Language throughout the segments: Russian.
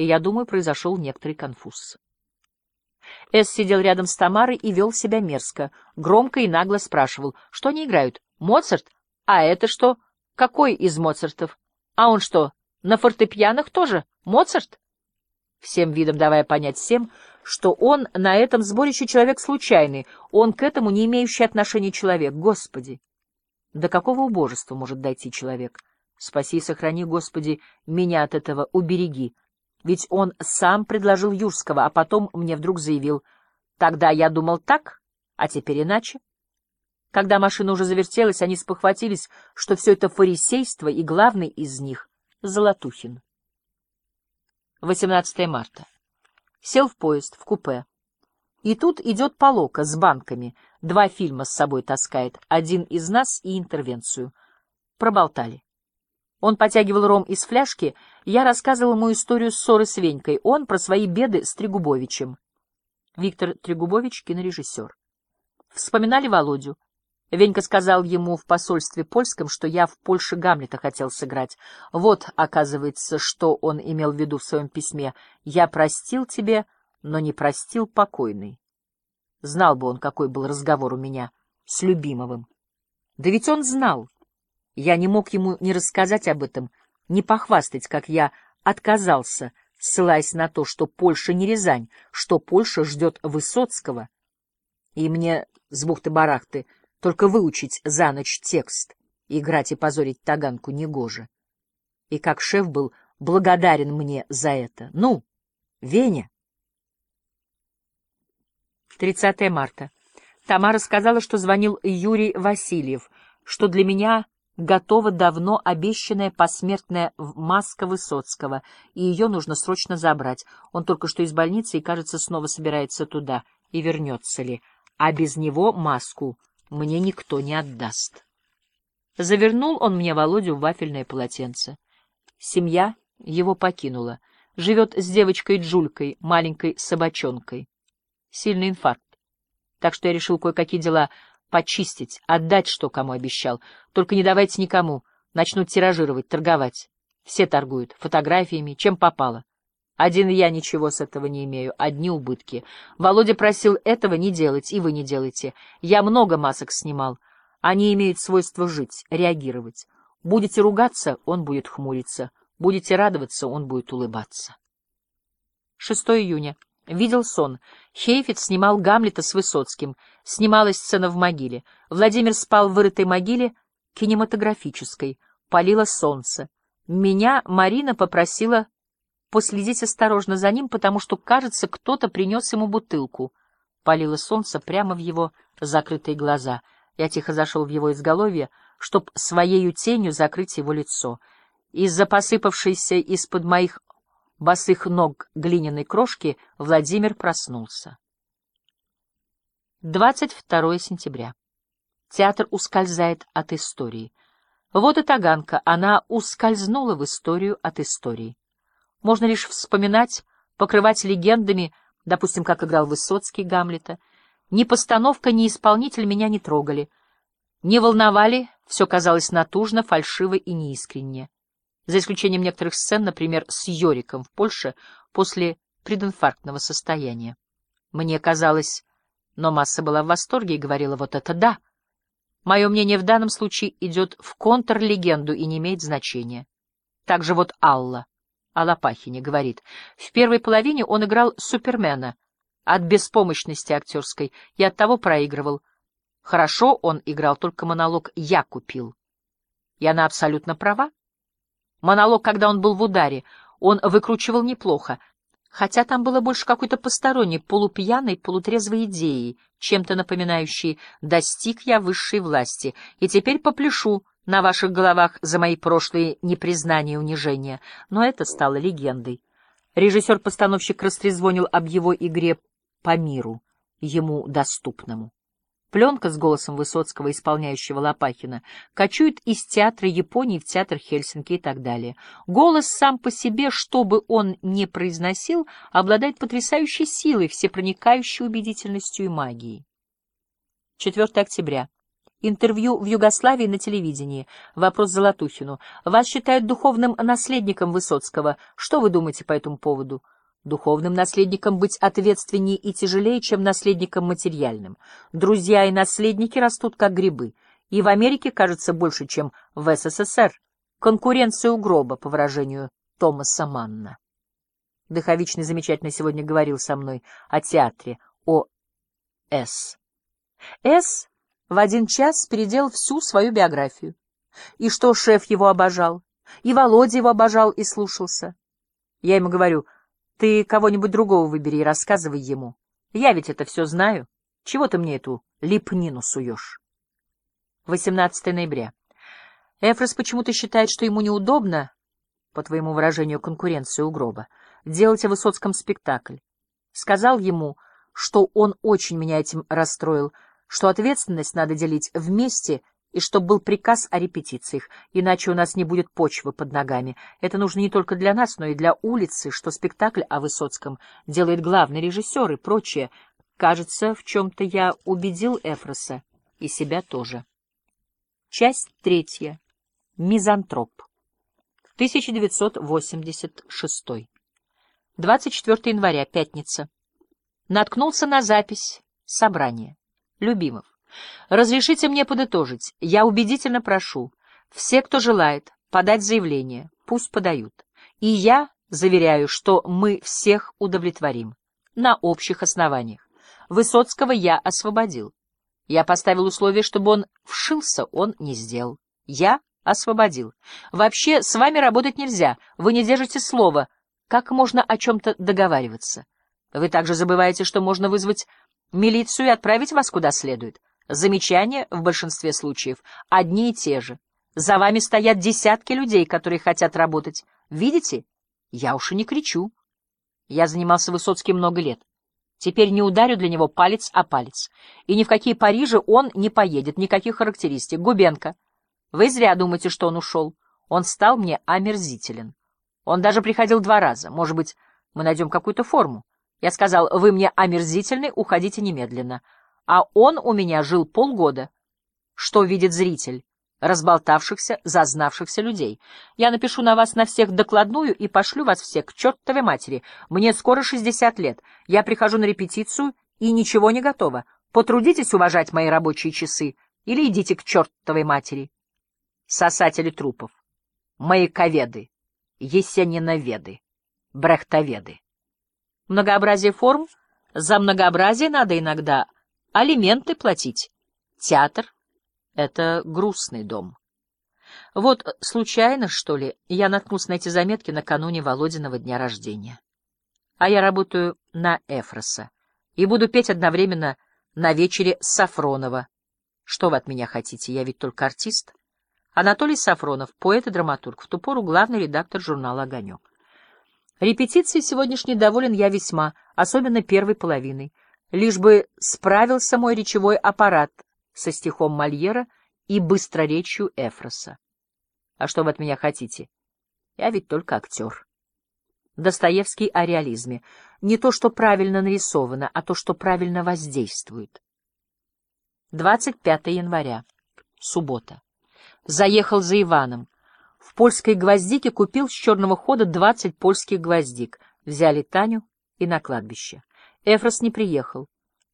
и, я думаю, произошел некоторый конфуз. Эс сидел рядом с Тамарой и вел себя мерзко, громко и нагло спрашивал, что они играют. «Моцарт? А это что? Какой из Моцартов? А он что, на фортепианах тоже? Моцарт?» Всем видом давая понять всем, что он на этом сборище человек случайный, он к этому не имеющий отношения человек. Господи! До какого убожества может дойти человек? Спаси и сохрани, Господи, меня от этого убереги. Ведь он сам предложил Юрского, а потом мне вдруг заявил, «Тогда я думал так, а теперь иначе». Когда машина уже завертелась, они спохватились, что все это фарисейство, и главный из них — Золотухин. 18 марта. Сел в поезд, в купе. И тут идет Полока с банками, два фильма с собой таскает, один из нас и интервенцию. Проболтали. Он потягивал ром из фляжки, я рассказывал ему историю ссоры с Венькой, он про свои беды с Трегубовичем. Виктор Трегубович — кинорежиссер. Вспоминали Володю. Венька сказал ему в посольстве польском, что я в Польше Гамлета хотел сыграть. Вот, оказывается, что он имел в виду в своем письме. «Я простил тебе, но не простил покойный». Знал бы он, какой был разговор у меня с Любимовым. Да ведь он знал. Я не мог ему не рассказать об этом, не похвастать, как я отказался, ссылаясь на то, что Польша не Рязань, что Польша ждет Высоцкого. И мне с бухты-барахты только выучить за ночь текст, играть и позорить таганку негоже. И как шеф был благодарен мне за это. Ну, Веня! 30 марта. Тамара сказала, что звонил Юрий Васильев, что для меня готова давно обещанная посмертная маска Высоцкого, и ее нужно срочно забрать. Он только что из больницы и, кажется, снова собирается туда. И вернется ли? А без него маску мне никто не отдаст. Завернул он мне Володю в вафельное полотенце. Семья его покинула. Живет с девочкой Джулькой, маленькой собачонкой. Сильный инфаркт. Так что я решил кое-какие дела почистить, отдать, что кому обещал. Только не давайте никому. Начнут тиражировать, торговать. Все торгуют фотографиями, чем попало. Один я ничего с этого не имею, одни убытки. Володя просил этого не делать, и вы не делайте. Я много масок снимал. Они имеют свойство жить, реагировать. Будете ругаться, он будет хмуриться. Будете радоваться, он будет улыбаться. 6 июня. Видел сон. Хейфит снимал Гамлета с Высоцким. Снималась сцена в могиле. Владимир спал в вырытой могиле кинематографической. Палило солнце. Меня Марина попросила последить осторожно за ним, потому что, кажется, кто-то принес ему бутылку. Палило солнце прямо в его закрытые глаза. Я тихо зашел в его изголовье, чтоб своею тенью закрыть его лицо. Из-за посыпавшейся из-под моих босых ног глиняной крошки Владимир проснулся. 22 сентября. Театр ускользает от истории. Вот и Таганка, она ускользнула в историю от истории. Можно лишь вспоминать, покрывать легендами, допустим, как играл Высоцкий Гамлета. Ни постановка, ни исполнитель меня не трогали. Не волновали, все казалось натужно, фальшиво и неискренне. За исключением некоторых сцен, например, с Йориком в Польше после прединфарктного состояния. Мне казалось, но масса была в восторге и говорила «вот это да». Мое мнение в данном случае идет в контрлегенду и не имеет значения. Также вот Алла о Лопахине, говорит. В первой половине он играл Супермена от беспомощности актерской и оттого проигрывал. Хорошо он играл, только монолог «я купил». И она абсолютно права. Монолог, когда он был в ударе, он выкручивал неплохо, хотя там было больше какой-то посторонней, полупьяной, полутрезвой идеи, чем-то напоминающей «достиг я высшей власти, и теперь попляшу на ваших головах за мои прошлые непризнания и унижения, но это стало легендой. Режиссер-постановщик растрезвонил об его игре по миру, ему доступному. Пленка с голосом Высоцкого, исполняющего Лопахина, кочует из театра Японии в театр Хельсинки и так далее. Голос сам по себе, что бы он ни произносил, обладает потрясающей силой, всепроникающей убедительностью и магией. 4 октября. Интервью в Югославии на телевидении. Вопрос Золотухину. Вас считают духовным наследником Высоцкого. Что вы думаете по этому поводу? Духовным наследником быть ответственнее и тяжелее, чем наследником материальным. Друзья и наследники растут как грибы. И в Америке, кажется, больше, чем в СССР. Конкуренция у гроба, по выражению Томаса Манна. Дыховичный замечательно сегодня говорил со мной о театре, о С. С в один час переделал всю свою биографию. И что шеф его обожал, и Володя его обожал и слушался. Я ему говорю, ты кого-нибудь другого выбери и рассказывай ему. Я ведь это все знаю. Чего ты мне эту липнину суешь? 18 ноября. Эфрос почему-то считает, что ему неудобно, по твоему выражению, конкуренцию у гроба, делать о Высоцком спектакль. Сказал ему, что он очень меня этим расстроил, что ответственность надо делить вместе и чтобы был приказ о репетициях, иначе у нас не будет почвы под ногами. Это нужно не только для нас, но и для улицы, что спектакль о Высоцком делает главный режиссер и прочее. Кажется, в чем-то я убедил Эфроса и себя тоже. Часть третья. Мизантроп. 1986. 24 января, пятница. Наткнулся на запись собрания. Любимов. Разрешите мне подытожить. Я убедительно прошу. Все, кто желает подать заявление, пусть подают. И я заверяю, что мы всех удовлетворим. На общих основаниях. Высоцкого я освободил. Я поставил условие, чтобы он вшился, он не сделал. Я освободил. Вообще, с вами работать нельзя, вы не держите слова. Как можно о чем-то договариваться? Вы также забываете, что можно вызвать милицию и отправить вас куда следует. Замечания в большинстве случаев одни и те же. За вами стоят десятки людей, которые хотят работать. Видите? Я уж и не кричу. Я занимался Высоцким много лет. Теперь не ударю для него палец о палец. И ни в какие Парижи он не поедет, никаких характеристик. Губенко. Вы зря думаете, что он ушел. Он стал мне омерзителен. Он даже приходил два раза. Может быть, мы найдем какую-то форму. Я сказал, вы мне омерзительны, уходите немедленно. А он у меня жил полгода. Что видит зритель? Разболтавшихся, зазнавшихся людей. Я напишу на вас на всех докладную и пошлю вас всех к чертовой матери. Мне скоро шестьдесят лет. Я прихожу на репетицию, и ничего не готово. Потрудитесь уважать мои рабочие часы или идите к чертовой матери. Сосатели трупов. Маяковеды. Есениноведы. Брехтоведы. Многообразие форм, за многообразие надо иногда алименты платить. Театр — это грустный дом. Вот случайно, что ли, я наткнулся на эти заметки накануне Володиного дня рождения. А я работаю на Эфроса и буду петь одновременно на вечере Сафронова. Что вы от меня хотите? Я ведь только артист. Анатолий Сафронов, поэт и драматург, в ту пору главный редактор журнала «Огонек». Репетиции сегодняшней доволен я весьма, особенно первой половиной, лишь бы справился мой речевой аппарат со стихом Мольера и быстроречью Эфроса. А что вы от меня хотите? Я ведь только актер. Достоевский о реализме. Не то, что правильно нарисовано, а то, что правильно воздействует. 25 января. Суббота. Заехал за Иваном. В польской гвоздике купил с черного хода двадцать польских гвоздик. Взяли Таню и на кладбище. Эфрос не приехал.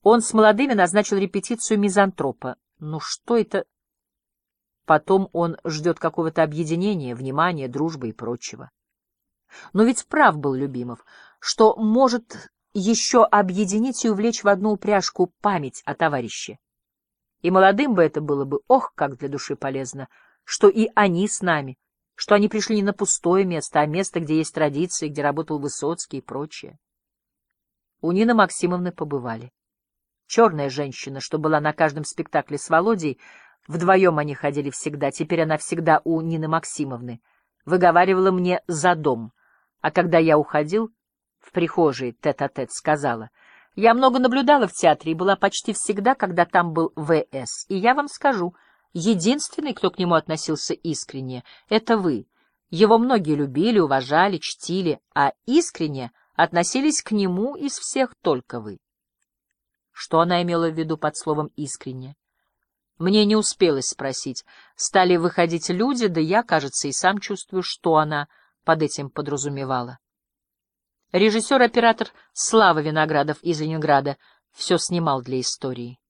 Он с молодыми назначил репетицию мизантропа. Ну что это? Потом он ждет какого-то объединения, внимания, дружбы и прочего. Но ведь прав был Любимов, что может еще объединить и увлечь в одну упряжку память о товарище. И молодым бы это было бы, ох, как для души полезно, что и они с нами, что они пришли не на пустое место, а место, где есть традиции, где работал Высоцкий и прочее. У Нины Максимовны побывали. Черная женщина, что была на каждом спектакле с Володей, вдвоем они ходили всегда, теперь она всегда у Нины Максимовны, выговаривала мне за дом, а когда я уходил, в прихожей тет-а-тет -тет сказала, я много наблюдала в театре и была почти всегда, когда там был В.С., и я вам скажу — Единственный, кто к нему относился искренне, — это вы. Его многие любили, уважали, чтили, а искренне относились к нему из всех только вы. Что она имела в виду под словом «искренне»? Мне не успелось спросить. Стали выходить люди, да я, кажется, и сам чувствую, что она под этим подразумевала. Режиссер-оператор Слава Виноградов из Ленинграда все снимал для истории.